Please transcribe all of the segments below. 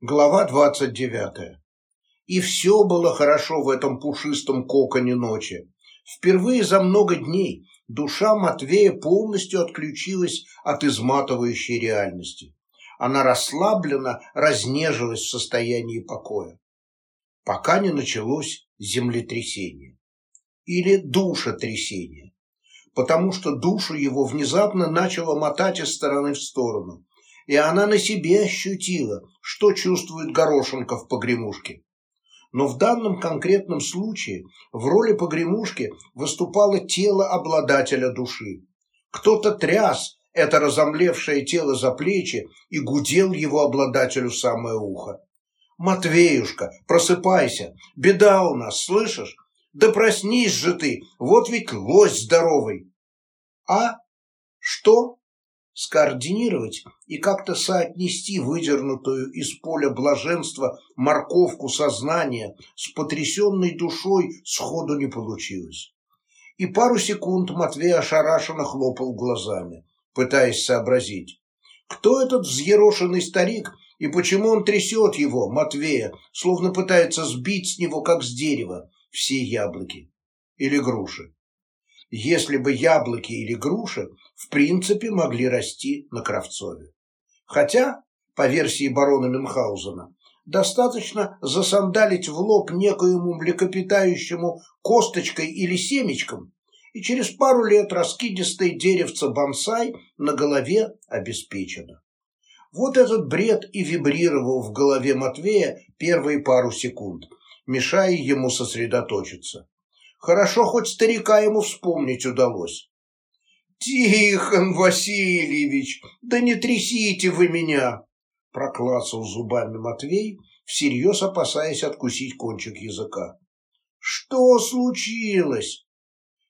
Глава двадцать девятая. И все было хорошо в этом пушистом коконе ночи. Впервые за много дней душа Матвея полностью отключилась от изматывающей реальности. Она расслабленно разнежилась в состоянии покоя. Пока не началось землетрясение. Или душетрясение. Потому что душу его внезапно начало мотать из стороны в сторону и она на себе ощутила, что чувствует горошинка в погремушке. Но в данном конкретном случае в роли погремушки выступало тело обладателя души. Кто-то тряс это разомлевшее тело за плечи и гудел его обладателю самое ухо. «Матвеюшка, просыпайся! Беда у нас, слышишь? Да проснись же ты, вот ведь лось здоровый!» «А? Что?» Скоординировать и как-то соотнести выдернутую из поля блаженства морковку сознания с потрясенной душой сходу не получилось. И пару секунд Матвей ошарашенно хлопал глазами, пытаясь сообразить, кто этот взъерошенный старик и почему он трясет его, Матвея, словно пытается сбить с него, как с дерева, все яблоки или груши если бы яблоки или груши в принципе могли расти на Кравцове. Хотя, по версии барона Мюнхгаузена, достаточно засандалить в лоб некоему млекопитающему косточкой или семечком, и через пару лет раскидистое деревце бонсай на голове обеспечено. Вот этот бред и вибрировал в голове Матвея первые пару секунд, мешая ему сосредоточиться. Хорошо, хоть старика ему вспомнить удалось. «Тихон Васильевич, да не трясите вы меня!» проклацал зубами Матвей, всерьез опасаясь откусить кончик языка. «Что случилось?»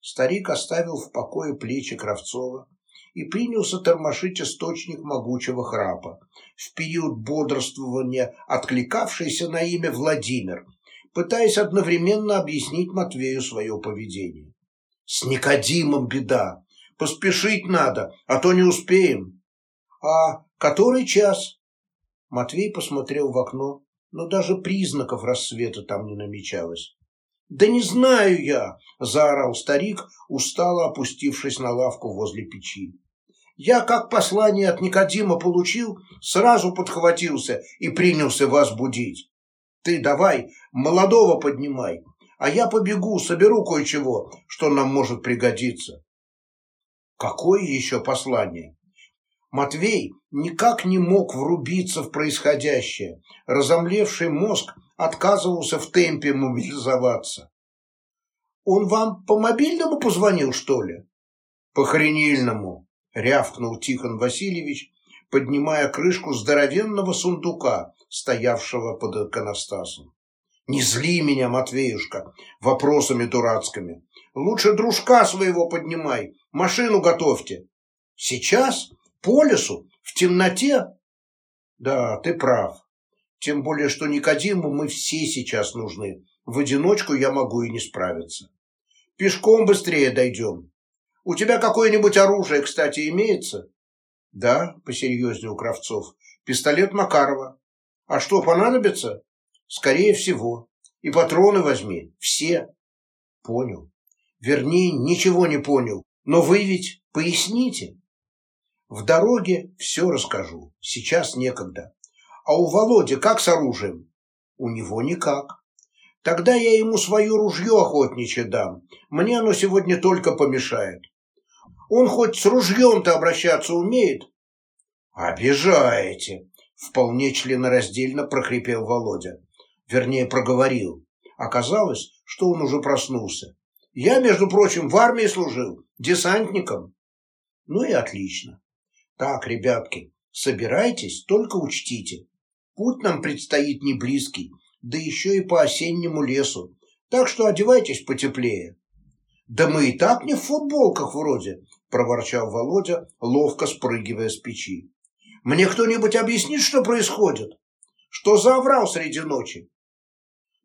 Старик оставил в покое плечи Кравцова и принялся тормошить источник могучего храпа, в период бодрствования откликавшийся на имя Владимир, пытаясь одновременно объяснить Матвею свое поведение. «С Никодимом беда. Поспешить надо, а то не успеем». «А который час?» Матвей посмотрел в окно, но даже признаков рассвета там не намечалось. «Да не знаю я!» – заорал старик, устало опустившись на лавку возле печи. «Я, как послание от Никодима получил, сразу подхватился и принялся вас будить. Ты давай, молодого поднимай, а я побегу, соберу кое-чего, что нам может пригодиться. Какое еще послание? Матвей никак не мог врубиться в происходящее. Разомлевший мозг отказывался в темпе мобилизоваться. Он вам по мобильному позвонил, что ли? По хренильному, рявкнул Тихон Васильевич, поднимая крышку здоровенного сундука, стоявшего под иконостасом. «Не зли меня, Матвеюшка, вопросами дурацкими. Лучше дружка своего поднимай, машину готовьте. Сейчас? По лесу? В темноте?» «Да, ты прав. Тем более, что Никодиму мы все сейчас нужны. В одиночку я могу и не справиться. Пешком быстрее дойдем. У тебя какое-нибудь оружие, кстати, имеется?» «Да», — посерьезнее у Кравцов, — «пистолет Макарова. А что, понадобится? Скорее всего. И патроны возьми. Все. Понял. Вернее, ничего не понял. Но вы ведь поясните. В дороге все расскажу. Сейчас некогда. А у Володи как с оружием? У него никак. Тогда я ему свое ружье охотничье дам. Мне оно сегодня только помешает. Он хоть с ружьем-то обращаться умеет? Обижаете, Вполне членораздельно прохрипел Володя. Вернее, проговорил. Оказалось, что он уже проснулся. Я, между прочим, в армии служил, десантником. Ну и отлично. Так, ребятки, собирайтесь, только учтите. Путь нам предстоит не близкий, да еще и по осеннему лесу. Так что одевайтесь потеплее. Да мы и так не в футболках вроде, проворчал Володя, ловко спрыгивая с печи. Мне кто-нибудь объяснит, что происходит? Что за оврал среди ночи?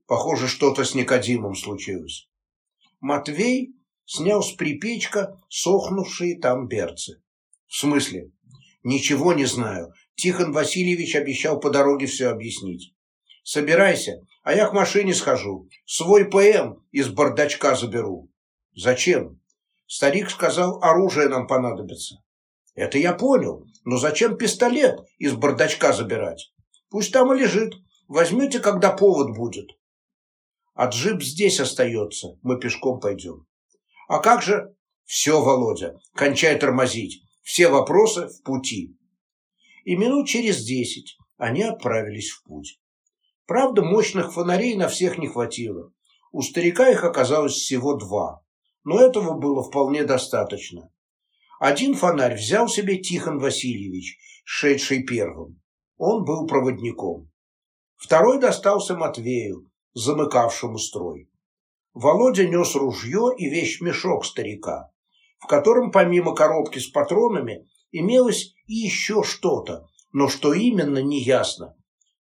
Похоже, что-то с Никодимом случилось. Матвей снял с припечка сохнувшие там берцы. В смысле? Ничего не знаю. Тихон Васильевич обещал по дороге все объяснить. Собирайся, а я к машине схожу. Свой ПМ из бардачка заберу. Зачем? Старик сказал, оружие нам понадобится. Это я понял, но зачем пистолет из бардачка забирать? Пусть там и лежит. Возьмете, когда повод будет. А джип здесь остается, мы пешком пойдем. А как же? Все, Володя, кончай тормозить. Все вопросы в пути. И минут через десять они отправились в путь. Правда, мощных фонарей на всех не хватило. У старика их оказалось всего два, но этого было вполне достаточно. Один фонарь взял себе Тихон Васильевич, шедший первым. Он был проводником. Второй достался Матвею, замыкавшему строй. Володя нес ружье и вещмешок старика, в котором помимо коробки с патронами имелось и еще что-то, но что именно, неясно.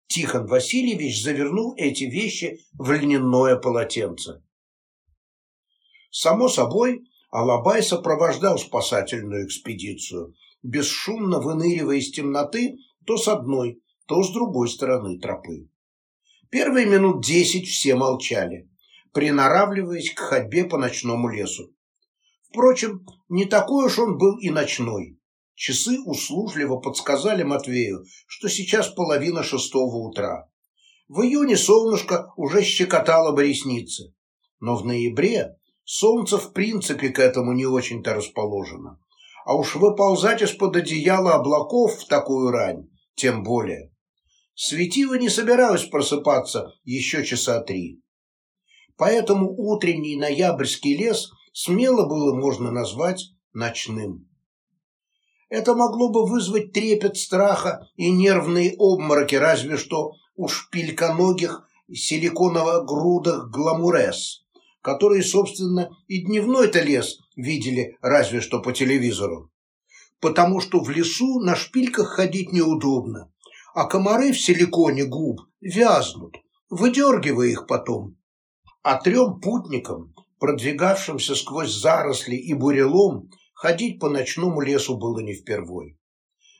Тихон Васильевич завернул эти вещи в льняное полотенце. Само собой, Алабай сопровождал спасательную экспедицию, бесшумно выныривая из темноты то с одной, то с другой стороны тропы. Первые минут десять все молчали, приноравливаясь к ходьбе по ночному лесу. Впрочем, не такой уж он был и ночной. Часы услужливо подсказали Матвею, что сейчас половина шестого утра. В июне солнышко уже щекотало бы ресницы, но в ноябре солнце в принципе к этому не очень-то расположено. А уж выползать из-под одеяла облаков в такую рань, тем более. Светило не собиралось просыпаться еще часа три. Поэтому утренний ноябрьский лес смело было можно назвать ночным. Это могло бы вызвать трепет страха и нервные обмороки, разве что у шпильконогих силиконово-грудых гламурес, которые, собственно, и дневной-то лес видели разве что по телевизору. Потому что в лесу на шпильках ходить неудобно, а комары в силиконе губ вязнут, выдергивая их потом. А трем путникам, продвигавшимся сквозь заросли и бурелом, ходить по ночному лесу было не впервой.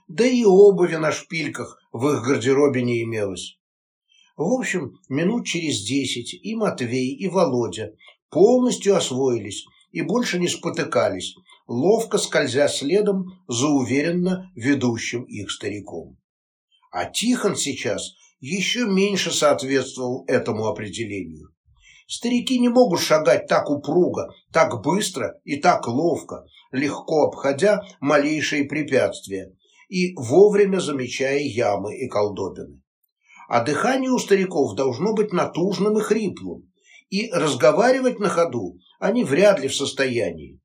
Да и обуви на шпильках в их гардеробе не имелось. В общем, минут через десять и Матвей, и Володя полностью освоились и больше не спотыкались, ловко скользя следом за уверенно ведущим их стариком. А Тихон сейчас еще меньше соответствовал этому определению. Старики не могут шагать так упруго, так быстро и так ловко, легко обходя малейшие препятствия и вовремя замечая ямы и колдобины. А дыхание у стариков должно быть натужным и хриплым, и разговаривать на ходу они вряд ли в состоянии.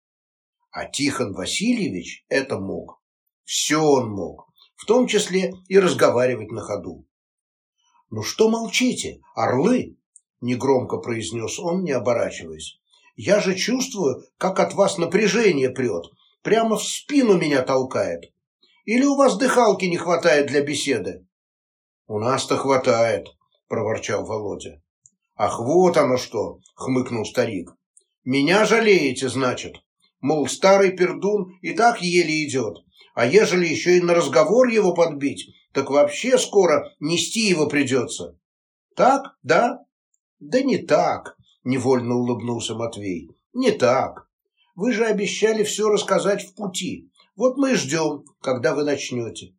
А Тихон Васильевич это мог. Все он мог, в том числе и разговаривать на ходу. «Ну что молчите, орлы?» – негромко произнес он, не оборачиваясь. Я же чувствую, как от вас напряжение прет, прямо в спину меня толкает. Или у вас дыхалки не хватает для беседы? У нас-то хватает, проворчал Володя. Ах, вот оно что, хмыкнул старик. Меня жалеете, значит? Мол, старый пердун и так еле идет, а ежели еще и на разговор его подбить, так вообще скоро нести его придется. Так, да? Да не так, Невольно улыбнулся Матвей. Не так. Вы же обещали все рассказать в пути. Вот мы и ждем, когда вы начнете.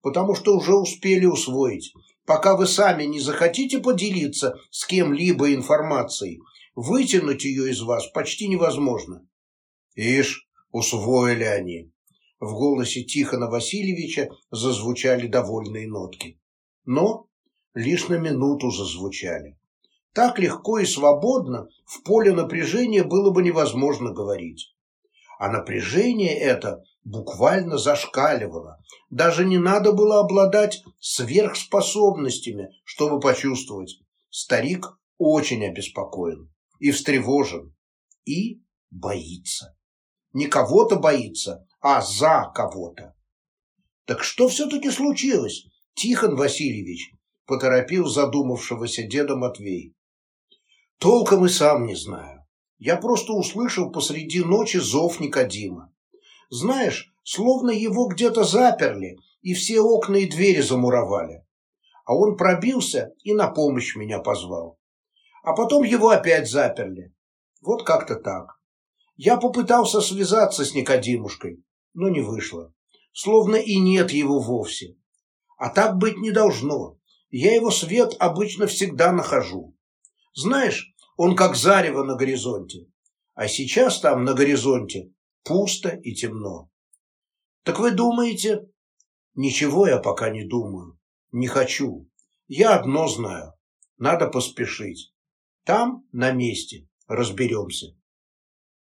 Потому что уже успели усвоить. Пока вы сами не захотите поделиться с кем-либо информацией, вытянуть ее из вас почти невозможно. Ишь, усвоили они. В голосе Тихона Васильевича зазвучали довольные нотки. Но лишь на минуту зазвучали. Так легко и свободно в поле напряжения было бы невозможно говорить. А напряжение это буквально зашкаливало. Даже не надо было обладать сверхспособностями, чтобы почувствовать. Старик очень обеспокоен и встревожен, и боится. Не кого-то боится, а за кого-то. Так что все-таки случилось, Тихон Васильевич? Поторопил задумавшегося деда Матвей. Толком и сам не знаю. Я просто услышал посреди ночи зов Никодима. Знаешь, словно его где-то заперли, и все окна и двери замуровали. А он пробился и на помощь меня позвал. А потом его опять заперли. Вот как-то так. Я попытался связаться с Никодимушкой, но не вышло. Словно и нет его вовсе. А так быть не должно. Я его свет обычно всегда нахожу. Знаешь, он как зарево на горизонте. А сейчас там, на горизонте, пусто и темно. Так вы думаете? Ничего я пока не думаю. Не хочу. Я одно знаю. Надо поспешить. Там, на месте, разберемся.